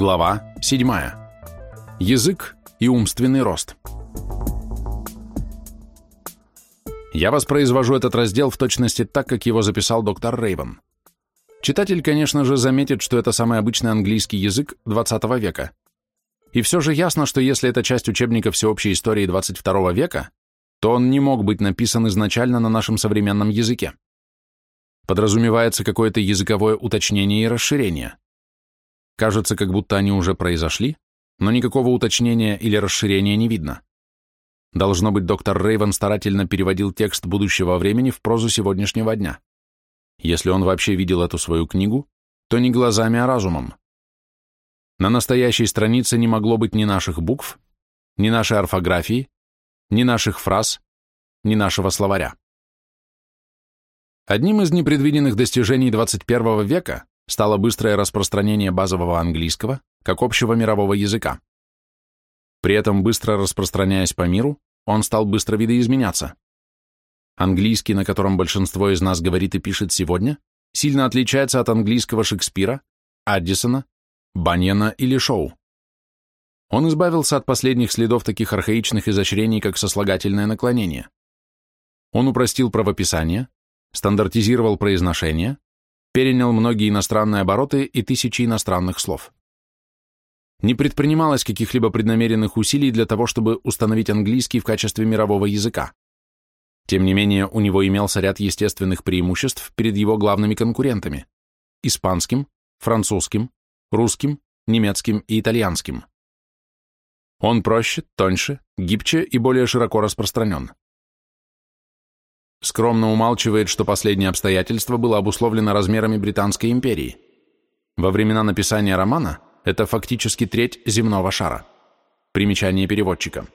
Глава 7. Язык и умственный рост. Я воспроизвожу этот раздел в точности так, как его записал доктор Рейвен. Читатель, конечно же, заметит, что это самый обычный английский язык 20 века. И все же ясно, что если это часть учебника всеобщей истории 22 века, то он не мог быть написан изначально на нашем современном языке. Подразумевается какое-то языковое уточнение и расширение. Кажется, как будто они уже произошли, но никакого уточнения или расширения не видно. Должно быть, доктор Рейвен старательно переводил текст будущего времени в прозу сегодняшнего дня. Если он вообще видел эту свою книгу, то не глазами, а разумом. На настоящей странице не могло быть ни наших букв, ни нашей орфографии, ни наших фраз, ни нашего словаря. Одним из непредвиденных достижений 21 века стало быстрое распространение базового английского как общего мирового языка. При этом, быстро распространяясь по миру, он стал быстро видоизменяться. Английский, на котором большинство из нас говорит и пишет сегодня, сильно отличается от английского Шекспира, Аддисона, Баньена или Шоу. Он избавился от последних следов таких архаичных изощрений, как сослагательное наклонение. Он упростил правописание, стандартизировал произношение, перенял многие иностранные обороты и тысячи иностранных слов. Не предпринималось каких-либо преднамеренных усилий для того, чтобы установить английский в качестве мирового языка. Тем не менее, у него имелся ряд естественных преимуществ перед его главными конкурентами – испанским, французским, русским, немецким и итальянским. Он проще, тоньше, гибче и более широко распространен скромно умалчивает, что последнее обстоятельство было обусловлено размерами Британской империи. Во времена написания романа это фактически треть земного шара. Примечание переводчика.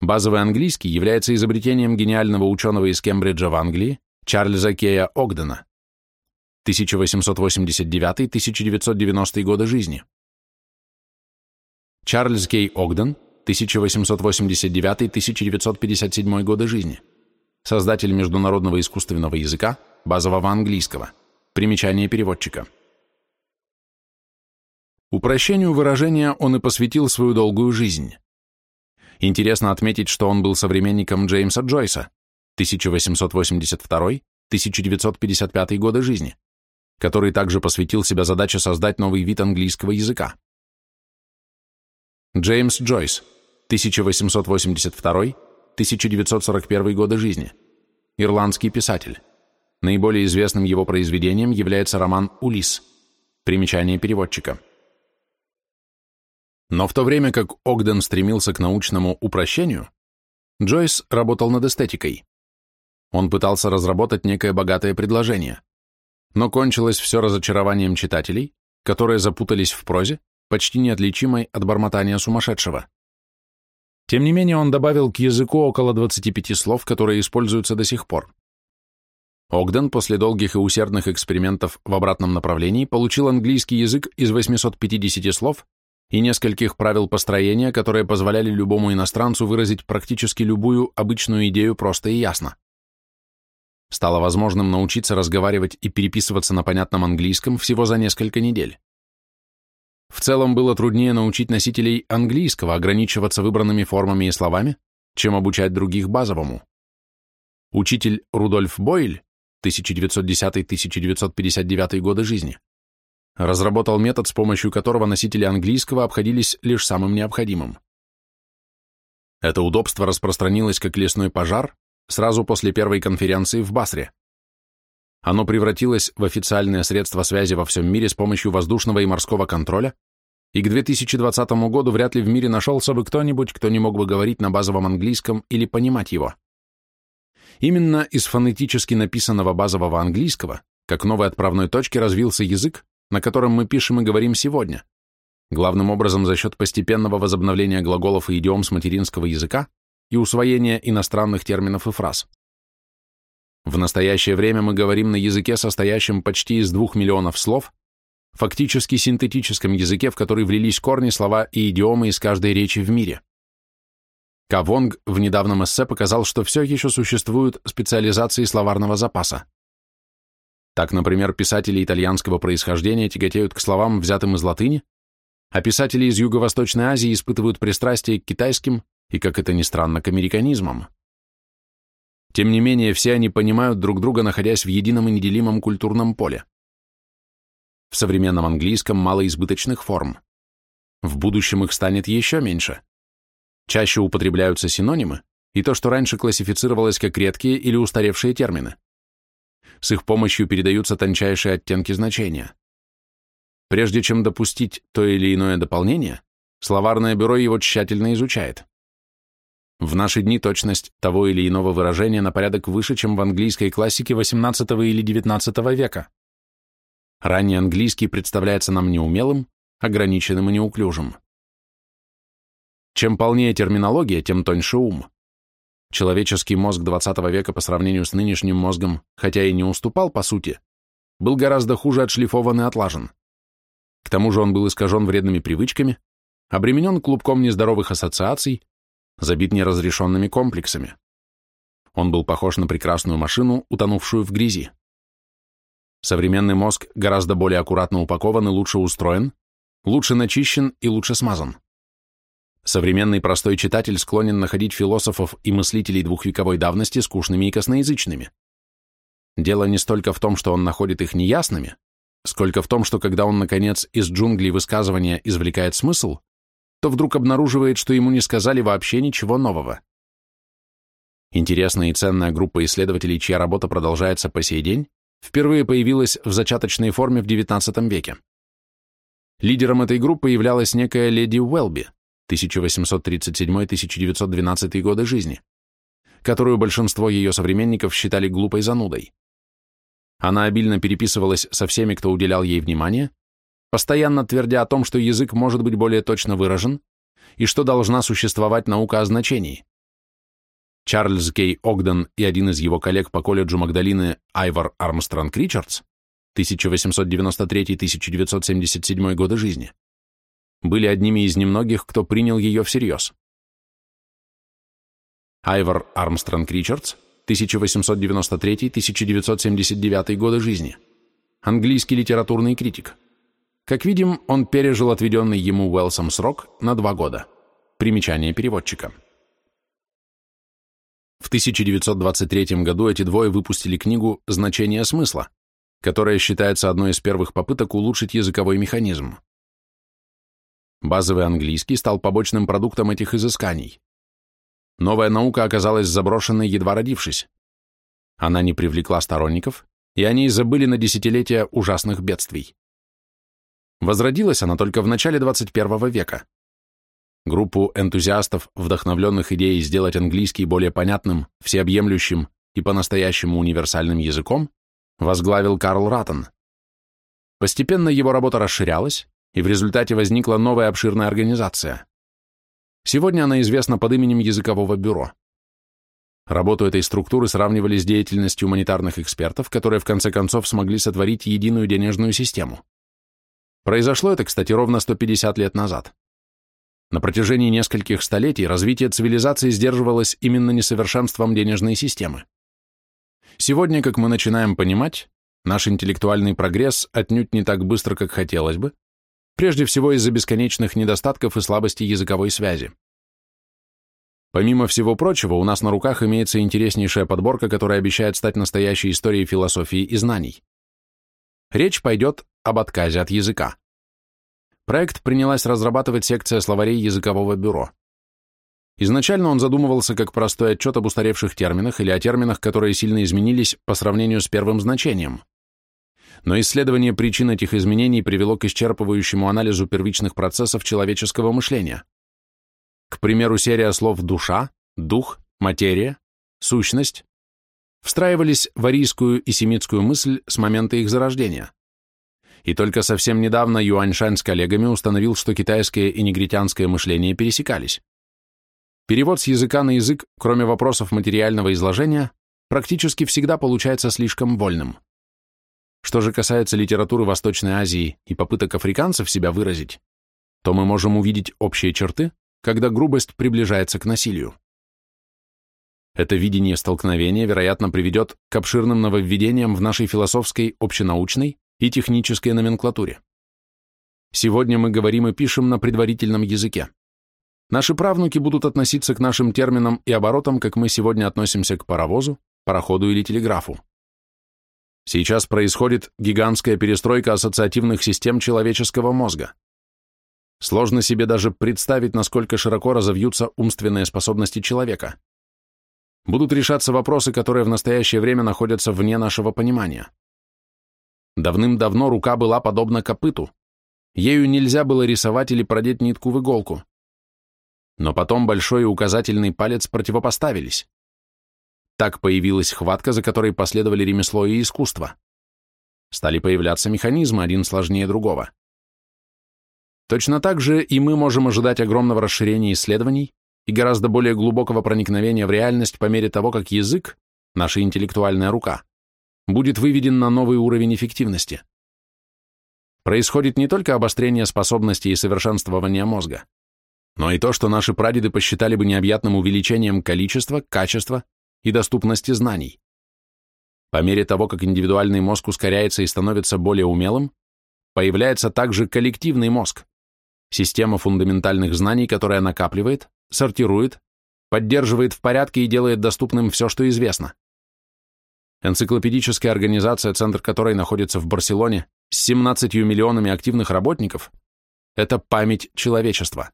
Базовый английский является изобретением гениального ученого из Кембриджа в Англии Чарльза Кея Огдена 1889-1990 годы жизни. Чарльз Кей Огден – 1889-1957 годы жизни. Создатель международного искусственного языка, базового английского. Примечание переводчика. Упрощению выражения он и посвятил свою долгую жизнь. Интересно отметить, что он был современником Джеймса Джойса, 1882-1955 годы жизни, который также посвятил себя задаче создать новый вид английского языка. Джеймс Джойс, 1882-1941 годы жизни. Ирландский писатель. Наиболее известным его произведением является роман «Улисс». Примечание переводчика. Но в то время как Огден стремился к научному упрощению, Джойс работал над эстетикой. Он пытался разработать некое богатое предложение, но кончилось все разочарованием читателей, которые запутались в прозе, почти неотличимой от бормотания сумасшедшего. Тем не менее, он добавил к языку около 25 слов, которые используются до сих пор. Огден после долгих и усердных экспериментов в обратном направлении получил английский язык из 850 слов и нескольких правил построения, которые позволяли любому иностранцу выразить практически любую обычную идею просто и ясно. Стало возможным научиться разговаривать и переписываться на понятном английском всего за несколько недель. В целом было труднее научить носителей английского ограничиваться выбранными формами и словами, чем обучать других базовому. Учитель Рудольф Бойль 1910-1959 годы жизни разработал метод, с помощью которого носители английского обходились лишь самым необходимым. Это удобство распространилось как лесной пожар сразу после первой конференции в Басре. Оно превратилось в официальное средство связи во всем мире с помощью воздушного и морского контроля, и к 2020 году вряд ли в мире нашелся бы кто-нибудь, кто не мог бы говорить на базовом английском или понимать его. Именно из фонетически написанного базового английского, как новой отправной точки, развился язык, на котором мы пишем и говорим сегодня, главным образом за счет постепенного возобновления глаголов и идиом с материнского языка и усвоения иностранных терминов и фраз. В настоящее время мы говорим на языке, состоящем почти из двух миллионов слов, фактически синтетическом языке, в который влились корни, слова и идиомы из каждой речи в мире. Кавонг в недавнем эссе показал, что все еще существуют специализации словарного запаса. Так, например, писатели итальянского происхождения тяготеют к словам, взятым из латыни, а писатели из Юго-Восточной Азии испытывают пристрастие к китайским и, как это ни странно, к американизмам. Тем не менее, все они понимают друг друга, находясь в едином и неделимом культурном поле. В современном английском мало избыточных форм. В будущем их станет еще меньше. Чаще употребляются синонимы и то, что раньше классифицировалось как редкие или устаревшие термины. С их помощью передаются тончайшие оттенки значения. Прежде чем допустить то или иное дополнение, словарное бюро его тщательно изучает. В наши дни точность того или иного выражения на порядок выше, чем в английской классике XVIII или XIX века. Ранний английский представляется нам неумелым, ограниченным и неуклюжим. Чем полнее терминология, тем тоньше ум. Человеческий мозг XX века по сравнению с нынешним мозгом, хотя и не уступал по сути, был гораздо хуже отшлифован и отлажен. К тому же он был искажен вредными привычками, обременен клубком нездоровых ассоциаций, забит неразрешенными комплексами. Он был похож на прекрасную машину, утонувшую в грязи. Современный мозг гораздо более аккуратно упакован и лучше устроен, лучше начищен и лучше смазан. Современный простой читатель склонен находить философов и мыслителей двухвековой давности скучными и косноязычными. Дело не столько в том, что он находит их неясными, сколько в том, что когда он, наконец, из джунглей высказывания извлекает смысл, то вдруг обнаруживает, что ему не сказали вообще ничего нового. Интересная и ценная группа исследователей, чья работа продолжается по сей день, впервые появилась в зачаточной форме в XIX веке. Лидером этой группы являлась некая леди Уэлби, 1837-1912 годы жизни, которую большинство ее современников считали глупой занудой. Она обильно переписывалась со всеми, кто уделял ей внимание, постоянно твердя о том, что язык может быть более точно выражен и что должна существовать наука о значении. Чарльз Кей Огден и один из его коллег по колледжу Магдалины Айвар Армстронг Ричардс 1893-1977 годы жизни были одними из немногих, кто принял ее всерьез. Айвар Армстронг Ричардс 1893-1979 годы жизни. Английский литературный критик. Как видим, он пережил отведенный ему Уэлсом срок на два года. Примечание переводчика. В 1923 году эти двое выпустили книгу «Значение смысла», которая считается одной из первых попыток улучшить языковой механизм. Базовый английский стал побочным продуктом этих изысканий. Новая наука оказалась заброшенной, едва родившись. Она не привлекла сторонников, и они забыли на десятилетия ужасных бедствий. Возродилась она только в начале 21 века. Группу энтузиастов, вдохновленных идеей сделать английский более понятным, всеобъемлющим и по-настоящему универсальным языком, возглавил Карл Раттон. Постепенно его работа расширялась, и в результате возникла новая обширная организация. Сегодня она известна под именем Языкового бюро. Работу этой структуры сравнивали с деятельностью гуманитарных экспертов, которые в конце концов смогли сотворить единую денежную систему. Произошло это, кстати, ровно 150 лет назад. На протяжении нескольких столетий развитие цивилизации сдерживалось именно несовершенством денежной системы. Сегодня, как мы начинаем понимать, наш интеллектуальный прогресс отнюдь не так быстро, как хотелось бы, прежде всего из-за бесконечных недостатков и слабости языковой связи. Помимо всего прочего, у нас на руках имеется интереснейшая подборка, которая обещает стать настоящей историей философии и знаний. Речь пойдет об отказе от языка. Проект принялась разрабатывать секция словарей языкового бюро. Изначально он задумывался как простой отчет об устаревших терминах или о терминах, которые сильно изменились по сравнению с первым значением. Но исследование причин этих изменений привело к исчерпывающему анализу первичных процессов человеческого мышления. К примеру, серия слов «душа», «дух», «материя», «сущность» встраивались в арийскую и семитскую мысль с момента их зарождения. И только совсем недавно Юаньшань с коллегами установил, что китайское и негритянское мышление пересекались. Перевод с языка на язык, кроме вопросов материального изложения, практически всегда получается слишком вольным. Что же касается литературы Восточной Азии и попыток африканцев себя выразить, то мы можем увидеть общие черты, когда грубость приближается к насилию. Это видение столкновения, вероятно, приведет к обширным нововведениям в нашей философской, общенаучной и технической номенклатуре. Сегодня мы говорим и пишем на предварительном языке. Наши правнуки будут относиться к нашим терминам и оборотам, как мы сегодня относимся к паровозу, пароходу или телеграфу. Сейчас происходит гигантская перестройка ассоциативных систем человеческого мозга. Сложно себе даже представить, насколько широко разовьются умственные способности человека. Будут решаться вопросы, которые в настоящее время находятся вне нашего понимания. Давным-давно рука была подобна копыту. Ею нельзя было рисовать или продеть нитку в иголку. Но потом большой и указательный палец противопоставились. Так появилась хватка, за которой последовали ремесло и искусство. Стали появляться механизмы, один сложнее другого. Точно так же и мы можем ожидать огромного расширения исследований и гораздо более глубокого проникновения в реальность по мере того, как язык, наша интеллектуальная рука, будет выведен на новый уровень эффективности. Происходит не только обострение способностей и совершенствование мозга, но и то, что наши прадеды посчитали бы необъятным увеличением количества, качества и доступности знаний. По мере того, как индивидуальный мозг ускоряется и становится более умелым, появляется также коллективный мозг, Система фундаментальных знаний, которая накапливает, сортирует, поддерживает в порядке и делает доступным все, что известно. Энциклопедическая организация, центр которой находится в Барселоне, с 17 миллионами активных работников, это память человечества.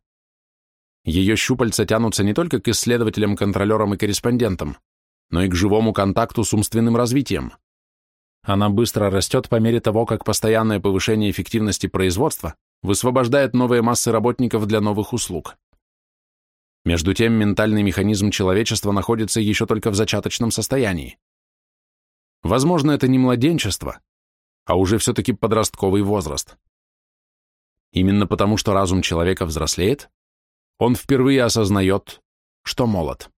Ее щупальца тянутся не только к исследователям, контролерам и корреспондентам, но и к живому контакту с умственным развитием. Она быстро растет по мере того, как постоянное повышение эффективности производства высвобождает новые массы работников для новых услуг. Между тем, ментальный механизм человечества находится еще только в зачаточном состоянии. Возможно, это не младенчество, а уже все-таки подростковый возраст. Именно потому, что разум человека взрослеет, он впервые осознает, что молод.